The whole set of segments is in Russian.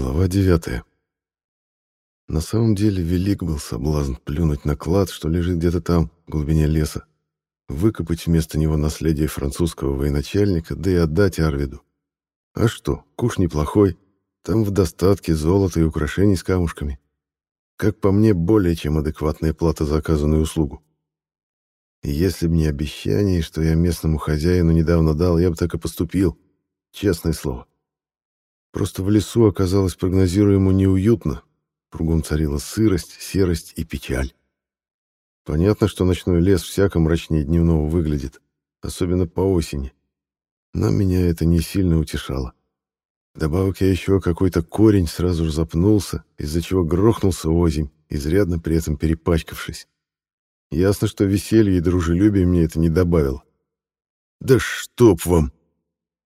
Глава девятая. На самом деле велик был соблазн плюнуть на клад, что лежит где-то там, в глубине леса, выкопать вместо него наследие французского военачальника, да и отдать Арвиду. А что, куш неплохой, там в достатке золота и украшений с камушками. Как по мне, более чем адекватная плата за оказанную услугу. Если бы не обещание, что я местному хозяину недавно дал, я бы так и поступил. Честное слово. Просто в лесу оказалось прогнозируемо неуютно. Кругом царила сырость, серость и печаль. Понятно, что ночной лес всяко мрачнее дневного выглядит, особенно по осени. Но меня это не сильно утешало. Добавок я еще какой-то корень сразу же запнулся, из-за чего грохнулся озимь, изрядно при этом перепачкавшись. Ясно, что веселье и дружелюбие мне это не добавило. «Да чтоб вам!»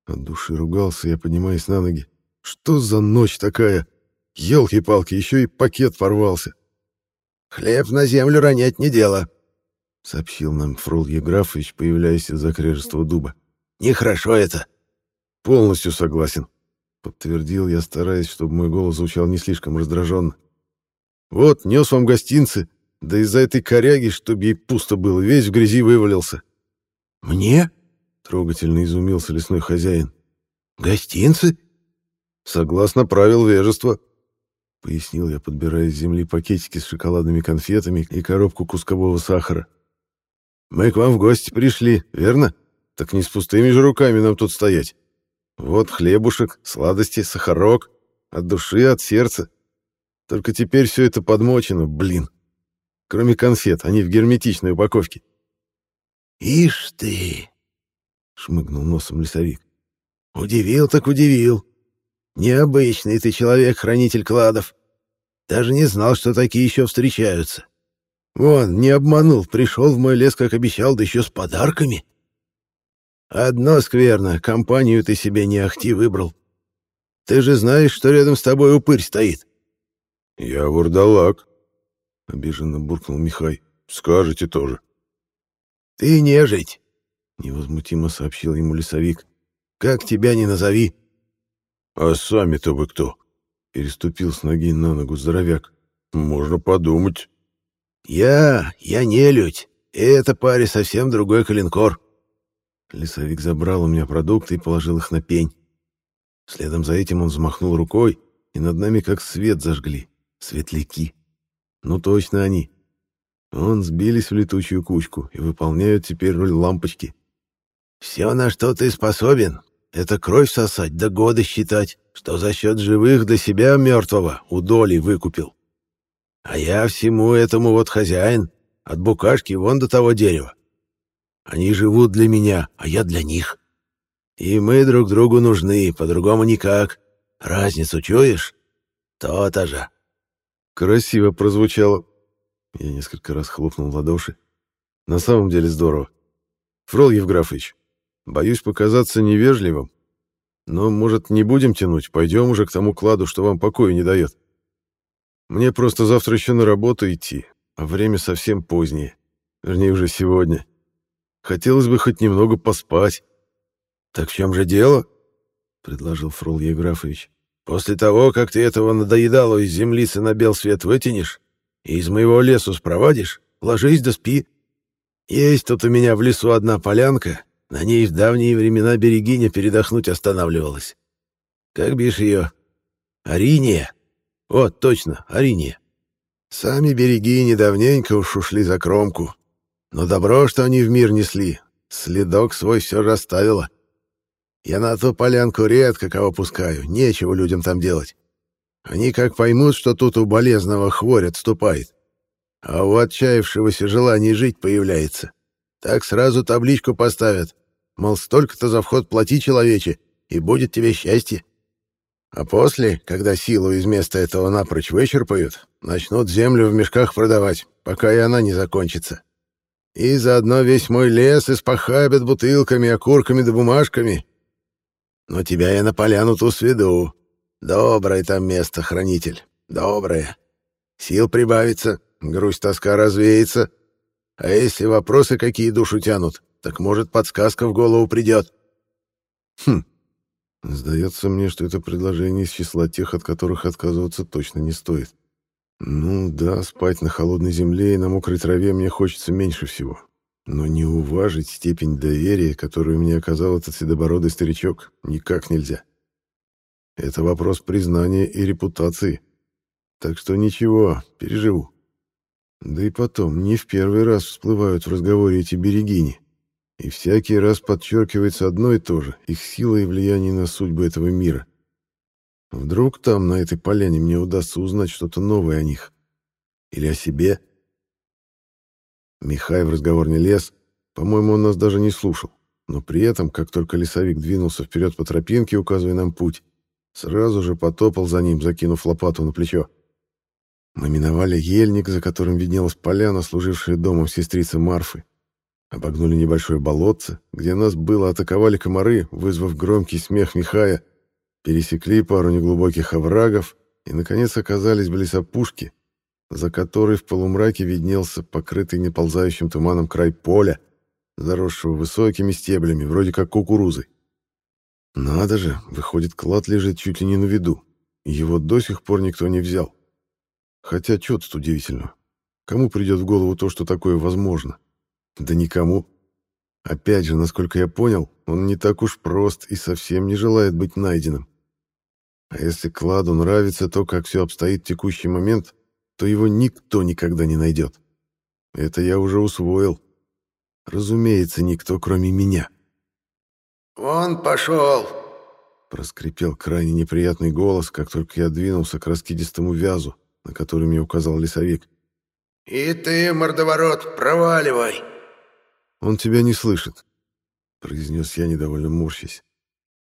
От души ругался я, поднимаясь на ноги. Что за ночь такая? Ёлки-палки, еще и пакет порвался. Хлеб на землю ронять не дело, сообщил нам Фрол Еграфович, появляясь из-за крежества дуба. Нехорошо это. Полностью согласен, подтвердил я, стараясь, чтобы мой голос звучал не слишком раздраженно. Вот, нес вам гостинцы, да из-за этой коряги, чтобы ей пусто было, весь в грязи вывалился. Мне? Трогательно изумился лесной хозяин. Гостинцы? Согласно правил вежества, пояснил я, подбирая с земли пакетики с шоколадными конфетами и коробку кускового сахара. Мы к вам в гости пришли, верно? Так не с пустыми же руками нам тут стоять. Вот хлебушек, сладости, сахарок. От души, от сердца. Только теперь все это подмочено, блин. Кроме конфет, они в герметичной упаковке. «Ишь ты!» — шмыгнул носом лесовик. «Удивил так удивил. Необычный ты человек, хранитель кладов. Даже не знал, что такие еще встречаются. Вон, не обманул, пришел в мой лес, как обещал, да еще с подарками. Одно скверно, компанию ты себе не ахти выбрал. Ты же знаешь, что рядом с тобой упырь стоит. — Я вурдалак, — обиженно буркнул Михай. — Скажете тоже. — Ты нежить, — невозмутимо сообщил ему лесовик. — Как тебя не назови. «А сами-то вы кто?» — переступил с ноги на ногу здоровяк. «Можно подумать». «Я... я не людь. Это, паре, совсем другой калинкор». Лесовик забрал у меня продукты и положил их на пень. Следом за этим он взмахнул рукой, и над нами как свет зажгли. Светляки. Ну точно они. Он сбились в летучую кучку и выполняют теперь роль лампочки. «Все, на что ты способен, это кровь сосать, да годы считать, что за счет живых до себя мертвого у доли выкупил. А я всему этому вот хозяин, от букашки вон до того дерева. Они живут для меня, а я для них. И мы друг другу нужны, по-другому никак. Разницу чуешь? То-то же. Красиво прозвучало. Я несколько раз хлопнул в ладоши. На самом деле здорово. Фрол Евграфович, Боюсь показаться невежливым. Но, может, не будем тянуть, пойдем уже к тому кладу, что вам покоя не дает. Мне просто завтра еще на работу идти, а время совсем позднее. Вернее, уже сегодня. Хотелось бы хоть немного поспать. — Так в чем же дело? — предложил Фрол Еграфович. — После того, как ты этого надоедало из землицы на бел свет вытянешь и из моего лесу спровадишь, ложись да спи. Есть тут у меня в лесу одна полянка, на ней в давние времена берегиня передохнуть останавливалась. Как бишь ее? Ариния? Вот, точно, Ариния. Сами берегини давненько уж ушли за кромку. Но добро, что они в мир несли, следок свой все расставило. Я на ту полянку редко кого пускаю, нечего людям там делать. Они как поймут, что тут у болезного хворь отступает, а у отчаявшегося желание жить появляется, так сразу табличку поставят Мол, столько-то за вход плати, человече, и будет тебе счастье. А после, когда силу из места этого напрочь вычерпают, начнут землю в мешках продавать, пока и она не закончится. И заодно весь мой лес испохабят бутылками, окурками да бумажками. Но тебя я на поляну ту сведу. Доброе там место, хранитель, доброе. Сил прибавится, грусть-тоска развеется. А если вопросы какие душу тянут, так может подсказка в голову придет. Хм, Сдается мне, что это предложение из числа тех, от которых отказываться точно не стоит. Ну да, спать на холодной земле и на мокрой траве мне хочется меньше всего. Но не уважить степень доверия, которую мне оказал этот седобородый старичок, никак нельзя. Это вопрос признания и репутации. Так что ничего, переживу. Да и потом, не в первый раз всплывают в разговоре эти берегини. И всякий раз подчеркивается одно и то же — их сила и влияние на судьбы этого мира. Вдруг там, на этой поляне, мне удастся узнать что-то новое о них. Или о себе. Михай в разговор не лез. По-моему, он нас даже не слушал. Но при этом, как только лесовик двинулся вперед по тропинке, указывая нам путь, сразу же потопал за ним, закинув лопату на плечо. Мы миновали ельник, за которым виднелась поляна, служившая домом сестрицы Марфы. Обогнули небольшое болотце, где нас было атаковали комары, вызвав громкий смех Михая, пересекли пару неглубоких оврагов и, наконец, оказались близ опушки, за которой в полумраке виднелся покрытый неползающим туманом край поля, заросшего высокими стеблями, вроде как кукурузы. Надо же, выходит, клад лежит чуть ли не на виду, его до сих пор никто не взял. Хотя что тут удивительного? Кому придет в голову то, что такое возможно? Да никому. Опять же, насколько я понял, он не так уж прост и совсем не желает быть найденным. А если кладу нравится то, как все обстоит в текущий момент, то его никто никогда не найдет. Это я уже усвоил. Разумеется, никто, кроме меня. «Он пошел!» Проскрипел крайне неприятный голос, как только я двинулся к раскидистому вязу, на который мне указал лесовик. «И ты, мордоворот, проваливай!» «Он тебя не слышит», — произнес я, недовольно морщись.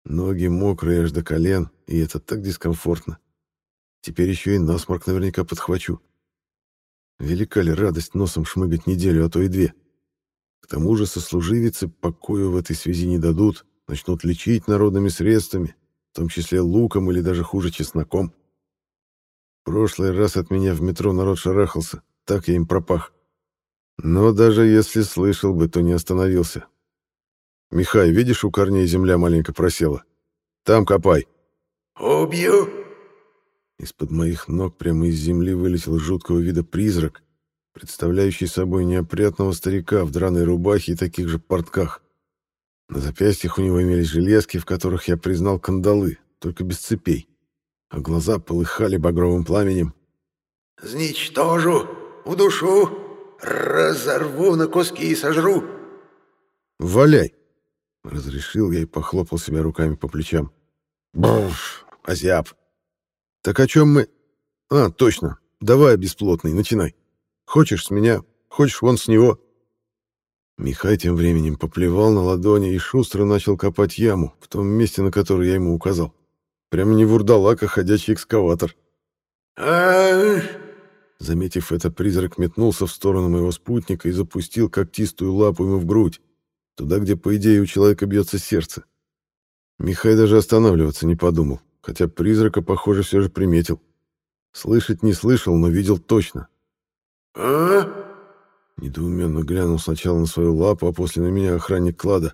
Ноги мокрые аж до колен, и это так дискомфортно. Теперь еще и насморк наверняка подхвачу. Велика ли радость носом шмыгать неделю, а то и две. К тому же сослуживицы покою в этой связи не дадут, начнут лечить народными средствами, в том числе луком или даже хуже чесноком. прошлый раз от меня в метро народ шарахался, так я им пропах. Но даже если слышал бы, то не остановился. «Михай, видишь, у корней земля маленько просела? Там копай». «Убью!» Из-под моих ног прямо из земли вылетел жуткого вида призрак, представляющий собой неопрятного старика в драной рубахе и таких же портках. На запястьях у него имелись железки, в которых я признал кандалы, только без цепей, а глаза полыхали багровым пламенем. «Зничтожу, удушу!» Разорву на куски и сожру. Валяй, разрешил я и похлопал себя руками по плечам. Буш, озяб. Так о чем мы? А, точно. Давай, бесплотный, начинай. Хочешь с меня, хочешь вон с него. Михай тем временем поплевал на ладони и шустро начал копать яму в том месте, на которое я ему указал. Прямо не вурдалак, а ходячий экскаватор. а Заметив это, призрак метнулся в сторону моего спутника и запустил когтистую лапу ему в грудь, туда, где, по идее, у человека бьется сердце. Михай даже останавливаться не подумал, хотя призрака, похоже, все же приметил. Слышать не слышал, но видел точно. «А?» Недоуменно глянул сначала на свою лапу, а после на меня охранник клада.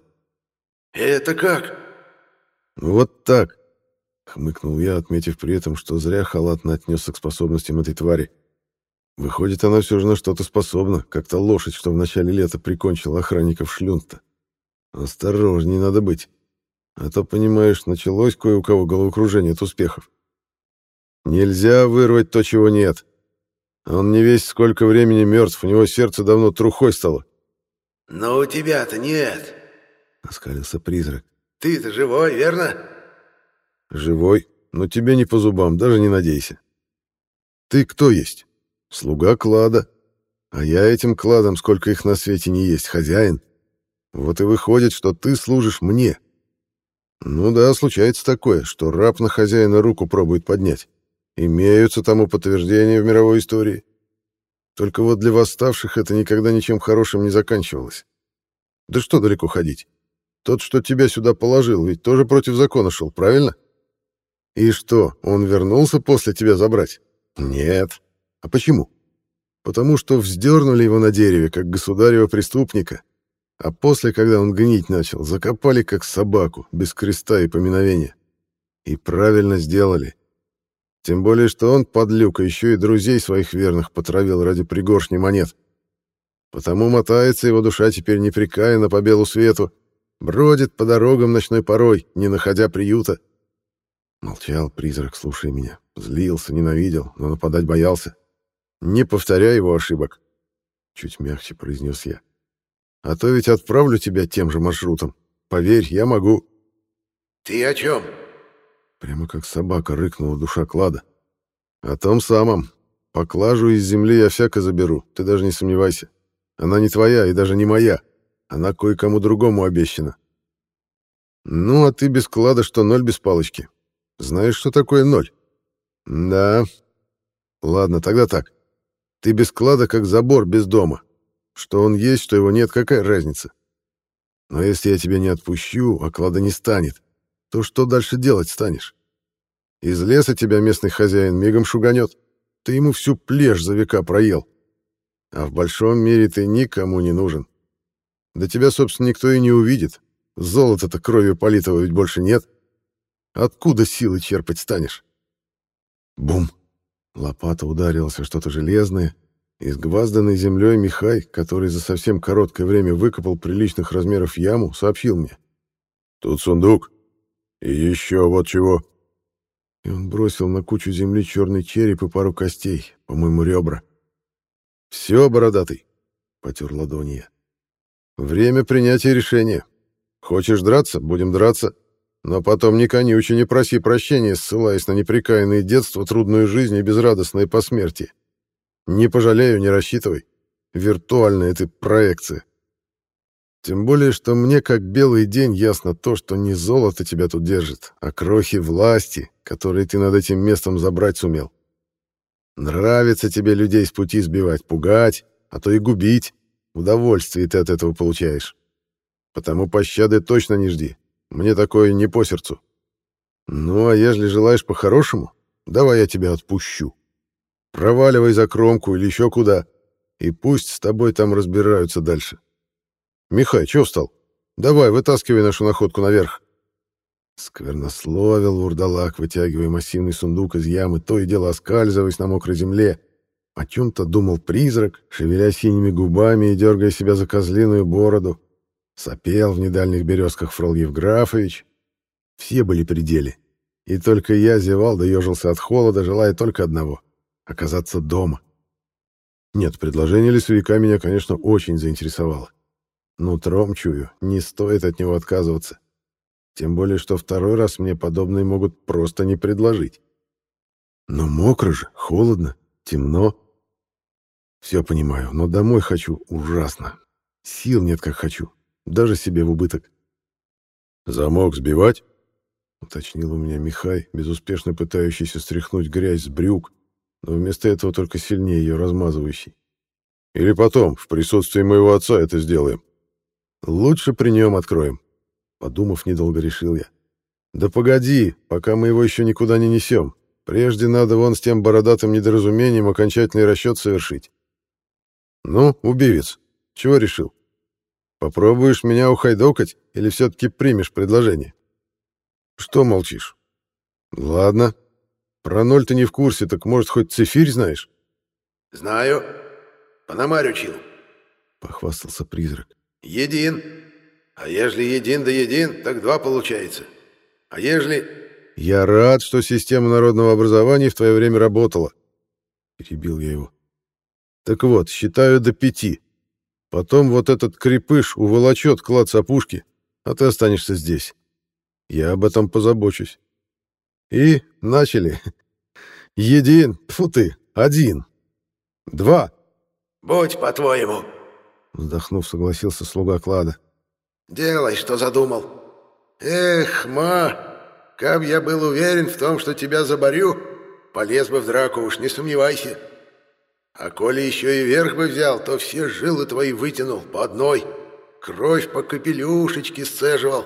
«Это как?» «Вот так», — хмыкнул я, отметив при этом, что зря халатно отнесся к способностям этой твари. Выходит, она все же на что-то способна, как то лошадь, что в начале лета прикончила охранников шлюнта. Осторожней надо быть. А то, понимаешь, началось кое у кого головокружение от успехов. Нельзя вырвать то, чего нет. Он не весь сколько времени мертв, у него сердце давно трухой стало. «Но у тебя-то нет», — оскалился призрак. «Ты-то живой, верно?» «Живой, но тебе не по зубам, даже не надейся. Ты кто есть?» Слуга клада. А я этим кладом, сколько их на свете не есть, хозяин. Вот и выходит, что ты служишь мне. Ну да, случается такое, что раб на хозяина руку пробует поднять. Имеются тому подтверждения в мировой истории. Только вот для восставших это никогда ничем хорошим не заканчивалось. Да что далеко ходить? Тот, что тебя сюда положил, ведь тоже против закона шел, правильно? И что, он вернулся после тебя забрать? Нет. А почему? Потому что вздернули его на дереве, как государева преступника, а после, когда он гнить начал, закопали как собаку, без креста и поминовения. И правильно сделали. Тем более, что он, подлюка, еще и друзей своих верных потравил ради пригоршни монет. Потому мотается его душа теперь непрекаянно по белу свету, бродит по дорогам ночной порой, не находя приюта. Молчал призрак, слушая меня. Злился, ненавидел, но нападать боялся. Не повторяй его ошибок, чуть мягче произнес я. А то ведь отправлю тебя тем же маршрутом. Поверь, я могу. Ты о чем? Прямо как собака рыкнула душа клада. О том самом. Поклажу из земли я всяко заберу, ты даже не сомневайся. Она не твоя и даже не моя. Она кое-кому другому обещана. Ну, а ты без клада, что ноль без палочки. Знаешь, что такое ноль? Да. Ладно, тогда так. Ты без клада, как забор без дома. Что он есть, что его нет, какая разница? Но если я тебя не отпущу, а клада не станет, то что дальше делать станешь? Из леса тебя местный хозяин мигом шуганет. Ты ему всю плешь за века проел. А в большом мире ты никому не нужен. Да тебя, собственно, никто и не увидит. Золота-то кровью политого ведь больше нет. Откуда силы черпать станешь? Бум! Лопата ударилась о что-то железное. Изгвазданный землей Михай, который за совсем короткое время выкопал приличных размеров яму, сообщил мне. «Тут сундук. И еще вот чего». И он бросил на кучу земли черный череп и пару костей, по-моему, ребра. «Все, бородатый», — потер ладони я. «Время принятия решения. Хочешь драться? Будем драться. Но потом не конючи, не проси прощения, ссылаясь на непрекаянное детство, трудную жизнь и безрадостное посмертие. Не пожалею, не рассчитывай. Виртуальная ты проекция. Тем более, что мне как белый день ясно то, что не золото тебя тут держит, а крохи власти, которые ты над этим местом забрать сумел. Нравится тебе людей с пути сбивать, пугать, а то и губить. Удовольствие ты от этого получаешь. Потому пощады точно не жди. Мне такое не по сердцу. Ну, а ежели желаешь по-хорошему, давай я тебя отпущу. Проваливай за кромку или еще куда, и пусть с тобой там разбираются дальше. Михай, чё встал? Давай, вытаскивай нашу находку наверх. Сквернословил вурдалак, вытягивая массивный сундук из ямы, то и дело оскальзываясь на мокрой земле. О чем-то думал призрак, шевеля синими губами и дергая себя за козлиную бороду. Сопел в недальних березках Фрол Евграфович. Все были при деле. И только я зевал да от холода, желая только одного — оказаться дома. Нет, предложение лесовика меня, конечно, очень заинтересовало. Нутром чую, не стоит от него отказываться. Тем более, что второй раз мне подобные могут просто не предложить. Но мокро же, холодно, темно. Все понимаю, но домой хочу ужасно. Сил нет, как хочу. Даже себе в убыток. «Замок сбивать?» — уточнил у меня Михай, безуспешно пытающийся стряхнуть грязь с брюк, но вместо этого только сильнее ее размазывающий. «Или потом, в присутствии моего отца, это сделаем?» «Лучше при нем откроем», Подумав, недолго решил я. «Да погоди, пока мы его еще никуда не несем. Прежде надо вон с тем бородатым недоразумением окончательный расчет совершить». «Ну, убивец, чего решил? Попробуешь меня ухайдокать или все-таки примешь предложение?» «Что молчишь?» «Ладно. Про ноль ты не в курсе, так, может, хоть цифирь знаешь?» «Знаю. Пономарь учил», — похвастался призрак. «Един». А ежели един да един, так два получается. А ежели... Я рад, что система народного образования в твое время работала. Перебил я его. Так вот, считаю до пяти. Потом вот этот крепыш уволочет клад с опушки, а ты останешься здесь. Я об этом позабочусь. И начали. Един, фу ты, один. Два. Будь по-твоему. Вздохнув, согласился слуга клада. Делай, что задумал. Эх, ма, как я был уверен в том, что тебя заборю, полез бы в драку, уж не сомневайся. А коли еще и верх бы взял, то все жилы твои вытянул по одной, кровь по капелюшечке сцеживал.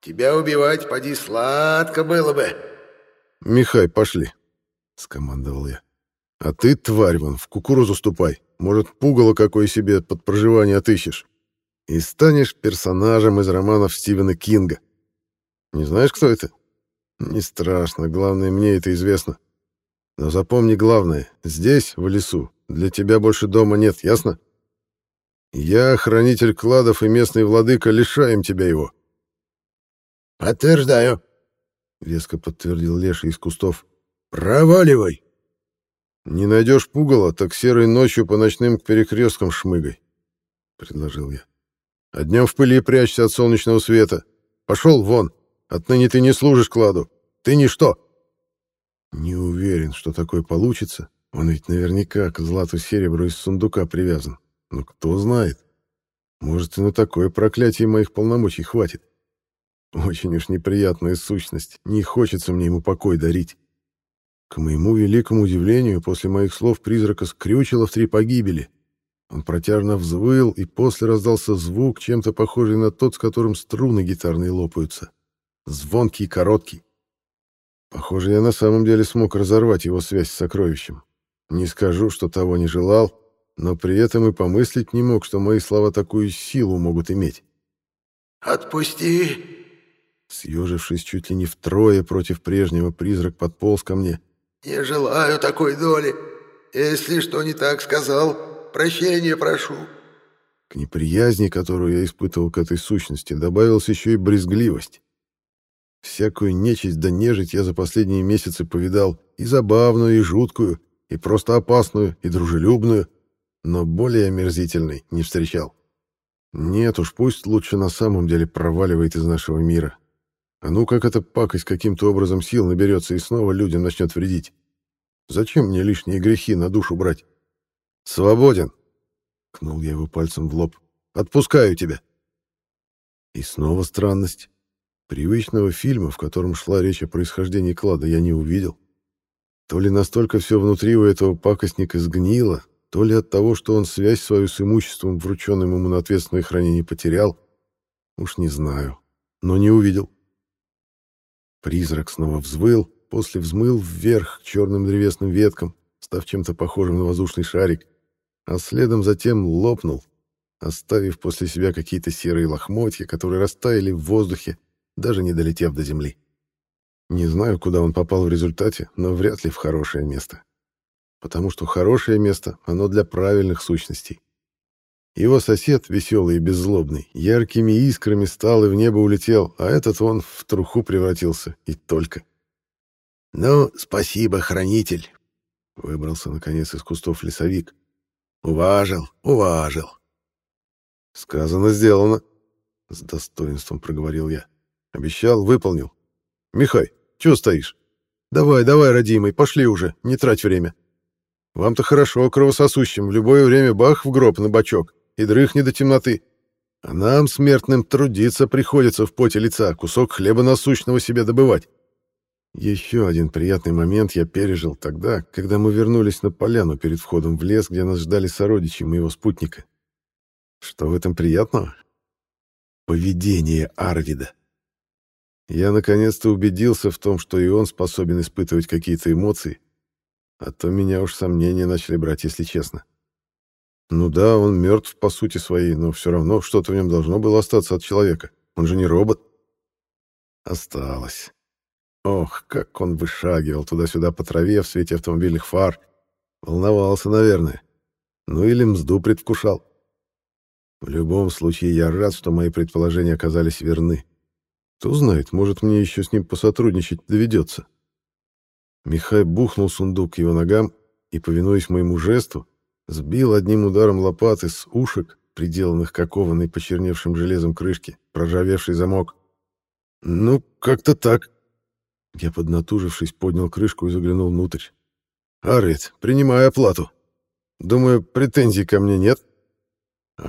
Тебя убивать, поди, сладко было бы. Михай, пошли, — скомандовал я. А ты, тварь вон, в кукурузу ступай. Может, пугало какое себе под проживание отыщешь и станешь персонажем из романов Стивена Кинга. Не знаешь, кто это? Не страшно, главное, мне это известно. Но запомни главное, здесь, в лесу, для тебя больше дома нет, ясно? Я, хранитель кладов и местный владыка, лишаем тебя его. Подтверждаю, веско подтвердил Леша из кустов. Проваливай. Не найдешь пугала, так серой ночью по ночным перекресткам шмыгай, предложил я. А днем в пыли прячься от солнечного света. Пошел вон. Отныне ты не служишь кладу. Ты ничто. Не уверен, что такое получится. Он ведь наверняка к злату серебру из сундука привязан. Но кто знает. Может, и на такое проклятие моих полномочий хватит. Очень уж неприятная сущность. Не хочется мне ему покой дарить. К моему великому удивлению, после моих слов призрака скрючило в три погибели. Он протяжно взвыл, и после раздался звук, чем-то похожий на тот, с которым струны гитарные лопаются. Звонкий и короткий. Похоже, я на самом деле смог разорвать его связь с сокровищем. Не скажу, что того не желал, но при этом и помыслить не мог, что мои слова такую силу могут иметь. «Отпусти!» Съежившись чуть ли не втрое против прежнего, призрак подполз ко мне. «Не желаю такой доли. Если что не так сказал, прощения прошу». К неприязни, которую я испытывал к этой сущности, добавилась еще и брезгливость. Всякую нечисть да нежить я за последние месяцы повидал и забавную, и жуткую, и просто опасную, и дружелюбную, но более омерзительной не встречал. Нет уж, пусть лучше на самом деле проваливает из нашего мира. А ну как эта пакость каким-то образом сил наберется и снова людям начнет вредить? Зачем мне лишние грехи на душу брать? Свободен! Кнул я его пальцем в лоб. Отпускаю тебя. И снова странность. Привычного фильма, в котором шла речь о происхождении клада, я не увидел. То ли настолько все внутри у этого пакостника сгнило, то ли от того, что он связь свою с имуществом, врученным ему на ответственное хранение, потерял. Уж не знаю, но не увидел. Призрак снова взвыл, после взмыл вверх к черным древесным веткам, став чем-то похожим на воздушный шарик, а следом затем лопнул, оставив после себя какие-то серые лохмотья, которые растаяли в воздухе, даже не долетев до земли. Не знаю, куда он попал в результате, но вряд ли в хорошее место. Потому что хорошее место, оно для правильных сущностей. Его сосед, веселый и беззлобный, яркими искрами стал и в небо улетел, а этот он в труху превратился, и только. «Ну, спасибо, хранитель!» — выбрался, наконец, из кустов лесовик. «Уважил, уважил!» «Сказано, сделано!» — с достоинством проговорил я. «Обещал, выполнил. Михай, чего стоишь? Давай, давай, родимый, пошли уже, не трать время. Вам-то хорошо, кровососущим, в любое время бах в гроб на бочок и дрыхни до темноты. А нам, смертным, трудиться приходится в поте лица, кусок хлеба насущного себе добывать. Еще один приятный момент я пережил тогда, когда мы вернулись на поляну перед входом в лес, где нас ждали сородичи моего спутника. Что в этом приятного? Поведение Арвида. Я наконец-то убедился в том, что и он способен испытывать какие-то эмоции, а то меня уж сомнения начали брать, если честно. Ну да, он мертв по сути своей, но все равно что-то в нем должно было остаться от человека. Он же не робот. Осталось. Ох, как он вышагивал туда-сюда по траве в свете автомобильных фар. Волновался, наверное. Ну или мзду предвкушал. В любом случае, я рад, что мои предположения оказались верны. Кто знает, может, мне еще с ним посотрудничать доведется. Михай бухнул сундук к его ногам и, повинуясь моему жесту, Сбил одним ударом лопаты с ушек, приделанных к окованной почерневшим железом крышке, проржавевший замок. «Ну, как-то так». Я, поднатужившись, поднял крышку и заглянул внутрь. «Арвид, принимай оплату. Думаю, претензий ко мне нет?»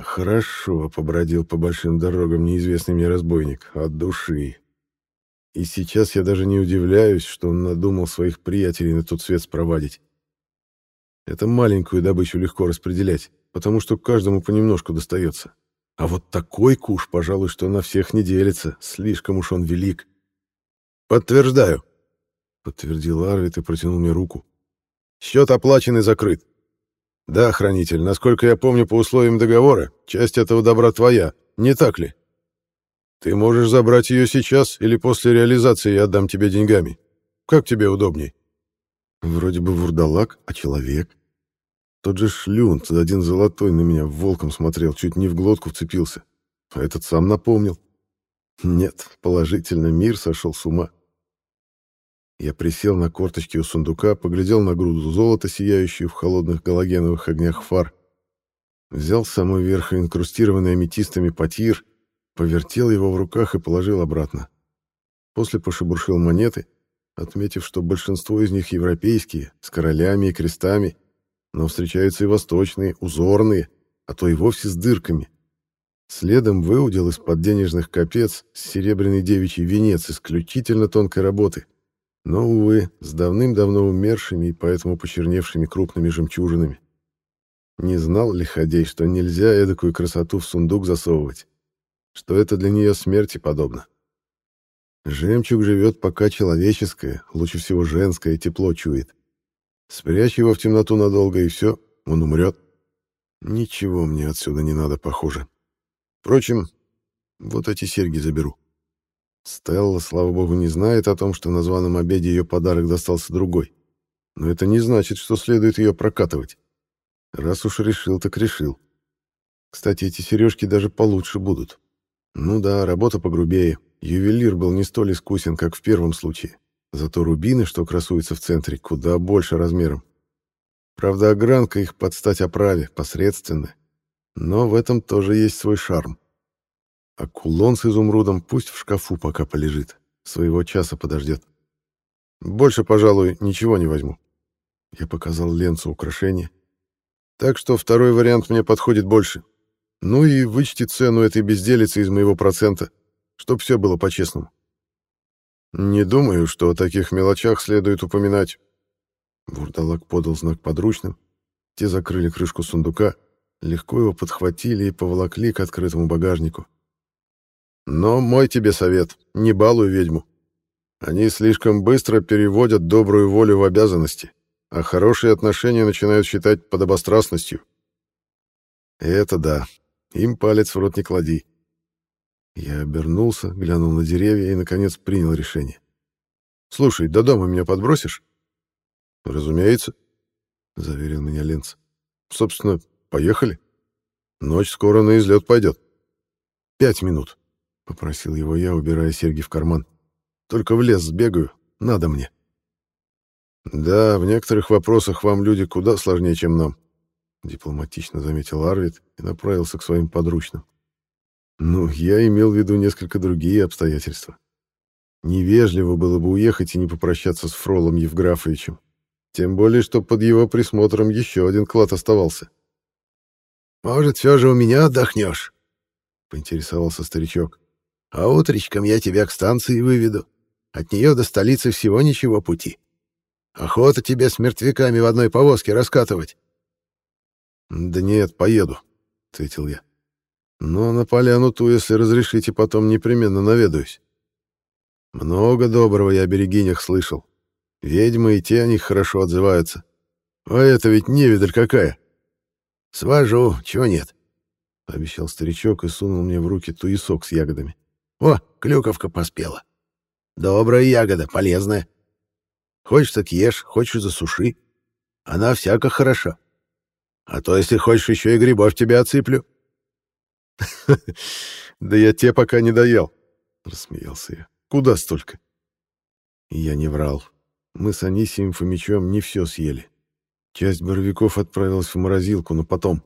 «Хорошо», — побродил по большим дорогам неизвестный мне разбойник, от души. И сейчас я даже не удивляюсь, что он надумал своих приятелей на тот свет спровадить. Это маленькую добычу легко распределять, потому что каждому понемножку достается. А вот такой куш, пожалуй, что на всех не делится, слишком уж он велик. «Подтверждаю», — подтвердил Арвид и протянул мне руку. «Счет оплачен и закрыт. Да, хранитель, насколько я помню по условиям договора, часть этого добра твоя, не так ли?» Ты можешь забрать ее сейчас или после реализации я отдам тебе деньгами. Как тебе удобней? Вроде бы вурдалак, а человек. Тот же шлюнт, один золотой на меня волком смотрел, чуть не в глотку вцепился. А этот сам напомнил. Нет, положительно, мир сошел с ума. Я присел на корточки у сундука, поглядел на груду золота, сияющую в холодных галогеновых огнях фар. Взял с самого верха инкрустированный аметистами потир, повертел его в руках и положил обратно. После пошебуршил монеты, отметив, что большинство из них европейские, с королями и крестами, но встречаются и восточные, узорные, а то и вовсе с дырками. Следом выудил из-под денежных копец серебряный девичий венец исключительно тонкой работы, но, увы, с давным-давно умершими и поэтому почерневшими крупными жемчужинами. Не знал ли Ходей, что нельзя эдакую красоту в сундук засовывать, что это для нее смерти подобно. Жемчуг живет пока человеческое, лучше всего женское, тепло чует. Спрячь его в темноту надолго, и все, он умрет. Ничего мне отсюда не надо, похоже. Впрочем, вот эти серьги заберу. Стелла, слава богу, не знает о том, что на званом обеде ее подарок достался другой. Но это не значит, что следует ее прокатывать. Раз уж решил, так решил. Кстати, эти сережки даже получше будут. Ну да, работа погрубее. Ювелир был не столь искусен, как в первом случае. Зато рубины, что красуются в центре, куда больше размером. Правда, огранка их под стать оправе, посредственная. Но в этом тоже есть свой шарм. А кулон с изумрудом пусть в шкафу пока полежит. Своего часа подождет. Больше, пожалуй, ничего не возьму. Я показал Ленцу украшение. Так что второй вариант мне подходит больше. Ну и вычти цену этой безделицы из моего процента, чтоб все было по-честному. Не думаю, что о таких мелочах следует упоминать. Вурдалак подал знак подручным. Те закрыли крышку сундука, легко его подхватили и поволокли к открытому багажнику. Но мой тебе совет — не балуй ведьму. Они слишком быстро переводят добрую волю в обязанности, а хорошие отношения начинают считать подобострастностью. Это да, им палец в рот не клади. Я обернулся, глянул на деревья и, наконец, принял решение. «Слушай, до дома меня подбросишь?» «Разумеется», — заверил меня Ленц. «Собственно, поехали. Ночь скоро на излет пойдет». «Пять минут», — попросил его я, убирая серьги в карман. «Только в лес сбегаю. Надо мне». «Да, в некоторых вопросах вам люди куда сложнее, чем нам», — дипломатично заметил Арвид и направился к своим подручным. «Ну, я имел в виду несколько другие обстоятельства. Невежливо было бы уехать и не попрощаться с Фролом Евграфовичем. Тем более, что под его присмотром еще один клад оставался». «Может, все же у меня отдохнешь?» — поинтересовался старичок. А утречком я тебя к станции выведу. От нее до столицы всего ничего пути. Охота тебе с мертвяками в одной повозке раскатывать. — Да нет, поеду, — ответил я. — Но на поляну ту, если разрешите, потом непременно наведаюсь. Много доброго я о берегинях слышал. Ведьмы и те о них хорошо отзываются. А это ведь невидаль какая. — Свожу, чего нет, — обещал старичок и сунул мне в руки туесок с ягодами. О, клюковка поспела. Добрая ягода, полезная. Хочешь, так ешь, хочешь, засуши. Она всяко хороша. А то, если хочешь, еще и грибов тебе отсыплю. Да я те пока не доел, рассмеялся я. Куда столько? Я не врал. Мы с Анисием Фомичом не все съели. Часть боровиков отправилась в морозилку, но потом.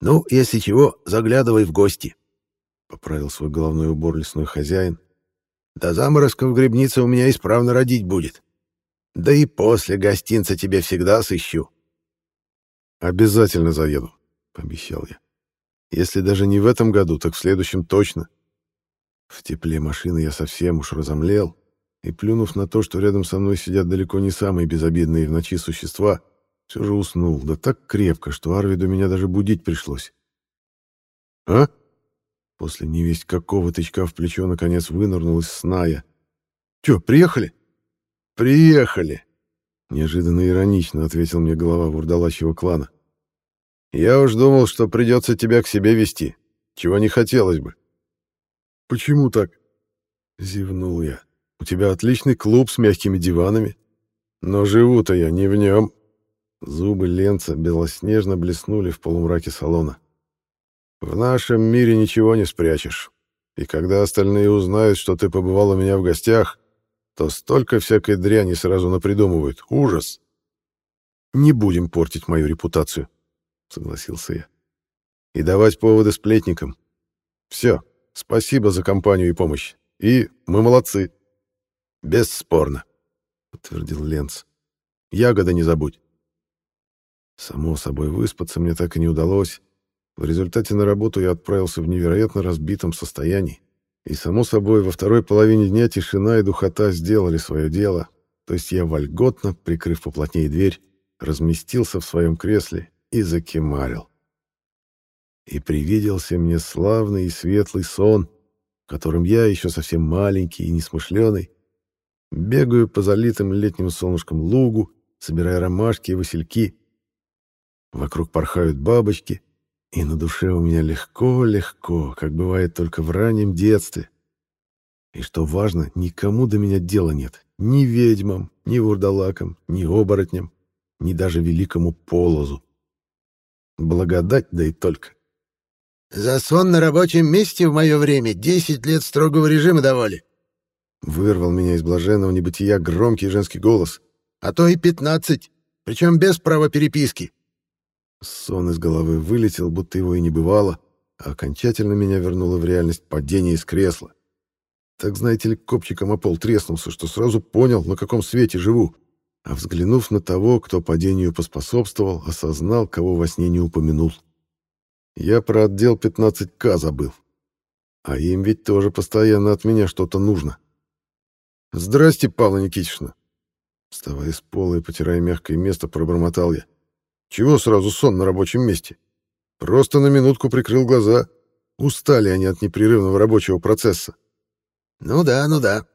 Ну, если чего, заглядывай в гости поправил свой головной убор лесной хозяин. До заморозка в у меня исправно родить будет. Да и после гостинца тебе всегда сыщу. Обязательно заеду, пообещал я. Если даже не в этом году, так в следующем точно. В тепле машины я совсем уж разомлел, и, плюнув на то, что рядом со мной сидят далеко не самые безобидные в ночи существа, все же уснул, да так крепко, что Арвиду меня даже будить пришлось. «А?» После невесть какого тычка в плечо наконец вынырнул из сна. «Чё, приехали?» «Приехали!» Неожиданно иронично ответил мне глава вурдалачьего клана. «Я уж думал, что придется тебя к себе вести, чего не хотелось бы». Почему так? Зевнул я. У тебя отличный клуб с мягкими диванами. Но живу-то я не в нем. Зубы Ленца белоснежно блеснули в полумраке салона. В нашем мире ничего не спрячешь. И когда остальные узнают, что ты побывал у меня в гостях, то столько всякой дряни сразу напридумывают. Ужас! Не будем портить мою репутацию, согласился я. И давать поводы сплетникам. Все, спасибо за компанию и помощь. И мы молодцы. Бесспорно, подтвердил Ленц. Ягода не забудь. Само собой, выспаться мне так и не удалось. В результате на работу я отправился в невероятно разбитом состоянии. И, само собой, во второй половине дня тишина и духота сделали свое дело. То есть я вольготно, прикрыв поплотнее дверь, разместился в своем кресле и закимарил. И привиделся мне славный и светлый сон, в котором я, еще совсем маленький и несмышленый, бегаю по залитым летним солнышком лугу, собирая ромашки и васильки. Вокруг порхают бабочки — и на душе у меня легко-легко, как бывает только в раннем детстве. И что важно, никому до меня дела нет. Ни ведьмам, ни вурдалакам, ни оборотням, ни даже великому полозу. Благодать, да и только. «За сон на рабочем месте в мое время десять лет строгого режима давали». Вырвал меня из блаженного небытия громкий женский голос. «А то и пятнадцать, причем без права переписки. Сон из головы вылетел, будто его и не бывало, а окончательно меня вернуло в реальность падение из кресла. Так, знаете ли, копчиком о пол треснулся, что сразу понял, на каком свете живу. А взглянув на того, кто падению поспособствовал, осознал, кого во сне не упомянул. Я про отдел 15К забыл. А им ведь тоже постоянно от меня что-то нужно. «Здрасте, Павла Никитична!» Вставая с пола и потирая мягкое место, пробормотал я. Чего сразу сон на рабочем месте? Просто на минутку прикрыл глаза. Устали они от непрерывного рабочего процесса. Ну да, ну да.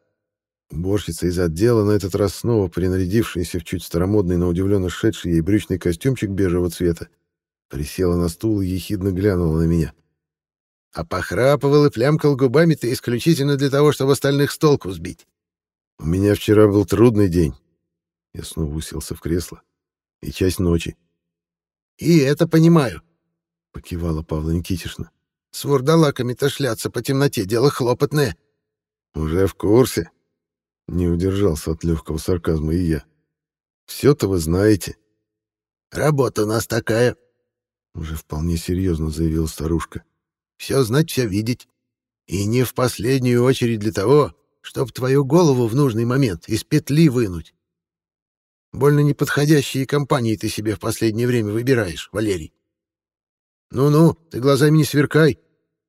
Уборщица из отдела, на этот раз снова принарядившаяся в чуть старомодный, но удивленно шедший ей брючный костюмчик бежевого цвета, присела на стул и ехидно глянула на меня. А похрапывал и плямкал губами-то исключительно для того, чтобы остальных с толку сбить. У меня вчера был трудный день. Я снова уселся в кресло. И часть ночи. И это понимаю, — покивала Павла Никитишна. С вурдалаками-то шляться по темноте — дело хлопотное. Уже в курсе. Не удержался от легкого сарказма и я. Все-то вы знаете. Работа у нас такая. Уже вполне серьезно заявила старушка. Все знать, все видеть. И не в последнюю очередь для того, чтобы твою голову в нужный момент из петли вынуть. Больно неподходящие компании ты себе в последнее время выбираешь, Валерий. Ну-ну, ты глазами не сверкай.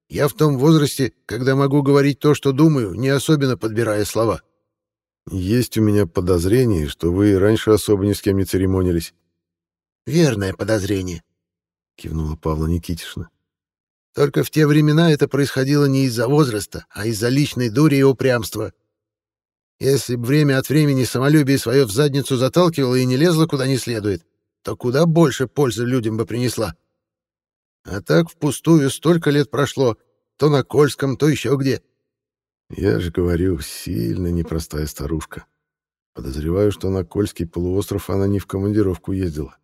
Я в том возрасте, когда могу говорить то, что думаю, не особенно подбирая слова. Есть у меня подозрение, что вы раньше особо ни с кем не церемонились. Верное подозрение, кивнула Павла Никитишна. Только в те времена это происходило не из-за возраста, а из-за личной дури и упрямства. Если бы время от времени самолюбие свое в задницу заталкивало и не лезло куда не следует, то куда больше пользы людям бы принесла. А так впустую столько лет прошло, то на Кольском, то еще где. Я же говорю, сильно непростая старушка. Подозреваю, что на Кольский полуостров она не в командировку ездила.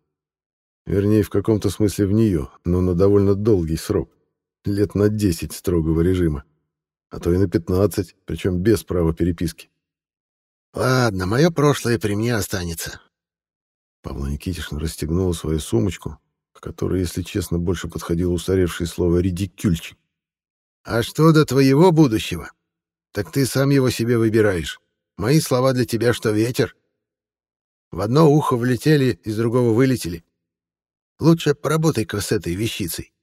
Вернее, в каком-то смысле в нее, но на довольно долгий срок. Лет на 10 строгого режима. А то и на 15, причем без права переписки. Ладно, мое прошлое при мне останется. Павла Никитишна расстегнула свою сумочку, к которой, если честно, больше подходило устаревшее слово «редикюльчик». А что до твоего будущего? Так ты сам его себе выбираешь. Мои слова для тебя что ветер. В одно ухо влетели, из другого вылетели. Лучше поработай-ка с этой вещицей.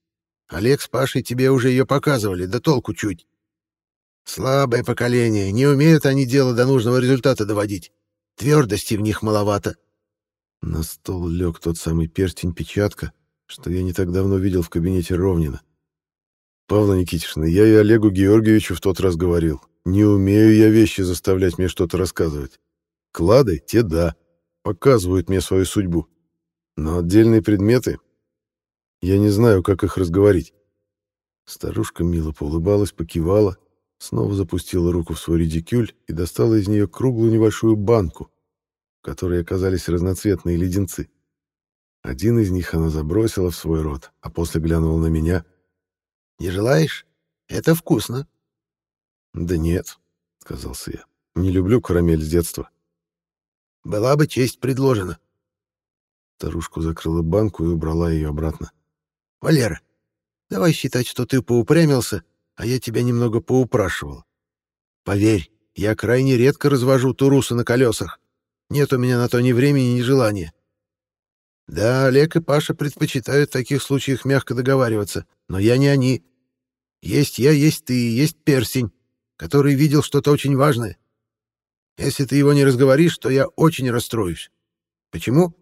Олег с Пашей тебе уже ее показывали, да толку чуть. Слабое поколение, не умеют они дело до нужного результата доводить. Твердости в них маловато. На стол лег тот самый перстень-печатка, что я не так давно видел в кабинете Ровнина. Павла Никитична, я и Олегу Георгиевичу в тот раз говорил. Не умею я вещи заставлять мне что-то рассказывать. Клады, те да, показывают мне свою судьбу. Но отдельные предметы... Я не знаю, как их разговорить. Старушка мило поулыбалась, покивала, снова запустила руку в свой редикюль и достала из нее круглую небольшую банку, в которой оказались разноцветные леденцы. Один из них она забросила в свой рот, а после глянула на меня. «Не желаешь? Это вкусно». «Да нет», — сказался я. «Не люблю карамель с детства». «Была бы честь предложена». Старушка закрыла банку и убрала ее обратно. «Валера, давай считать, что ты поупрямился, а я тебя немного поупрашивал. Поверь, я крайне редко развожу турусы на колесах. Нет у меня на то ни времени, ни желания. Да, Олег и Паша предпочитают в таких случаях мягко договариваться, но я не они. Есть я, есть ты, есть персень, который видел что-то очень важное. Если ты его не разговоришь, то я очень расстроюсь. Почему?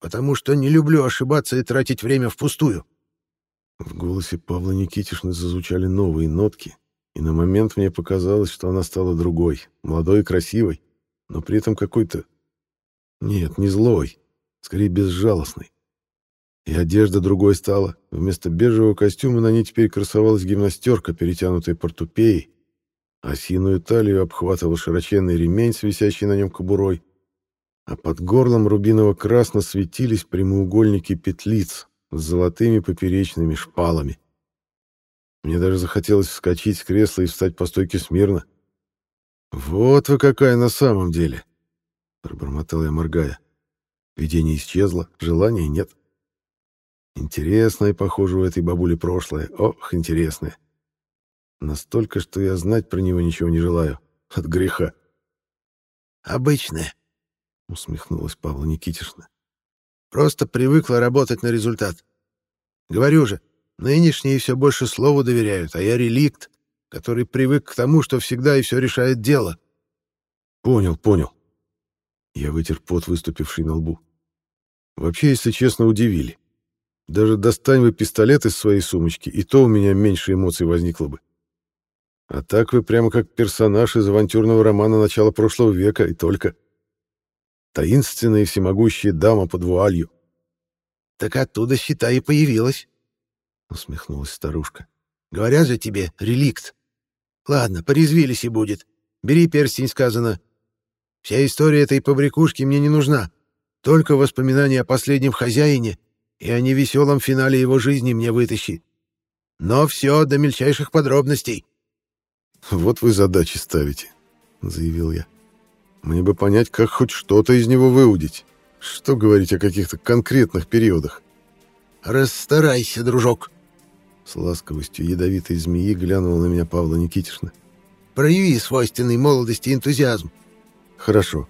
Потому что не люблю ошибаться и тратить время впустую. В голосе Павла Никитишны зазвучали новые нотки, и на момент мне показалось, что она стала другой, молодой и красивой, но при этом какой-то... Нет, не злой, скорее безжалостной. И одежда другой стала. Вместо бежевого костюма на ней теперь красовалась гимнастерка, перетянутая портупеей, осиную талию обхватывал широченный ремень с на нем кобурой, а под горлом рубиново-красно светились прямоугольники петлиц, с золотыми поперечными шпалами. Мне даже захотелось вскочить с кресла и встать по стойке смирно. «Вот вы какая на самом деле!» — пробормотал я, моргая. Видение исчезло, желания нет. Интересное, похоже, у этой бабули прошлое. Ох, интересное. Настолько, что я знать про него ничего не желаю. От греха. «Обычное», — усмехнулась Павла Никитишна. Просто привыкла работать на результат. Говорю же, нынешние все больше слову доверяют, а я реликт, который привык к тому, что всегда и все решает дело. Понял, понял. Я вытер пот, выступивший на лбу. Вообще, если честно, удивили. Даже достань вы пистолет из своей сумочки, и то у меня меньше эмоций возникло бы. А так вы прямо как персонаж из авантюрного романа начала прошлого века и только таинственная и всемогущая дама под вуалью. — Так оттуда, считай, и появилась, — усмехнулась старушка. — Говорят же тебе, реликт. Ладно, порезвились и будет. Бери перстень, сказано. Вся история этой побрякушки мне не нужна. Только воспоминания о последнем хозяине и о невеселом финале его жизни мне вытащи. Но все до мельчайших подробностей. — Вот вы задачи ставите, — заявил я. Мне бы понять, как хоть что-то из него выудить. Что говорить о каких-то конкретных периодах? «Расстарайся, дружок!» С ласковостью ядовитой змеи глянула на меня Павла Никитишна. «Прояви свойственный молодости энтузиазм». «Хорошо».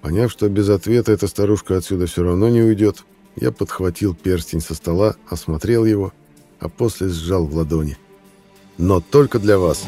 Поняв, что без ответа эта старушка отсюда все равно не уйдет, я подхватил перстень со стола, осмотрел его, а после сжал в ладони. «Но только для вас!»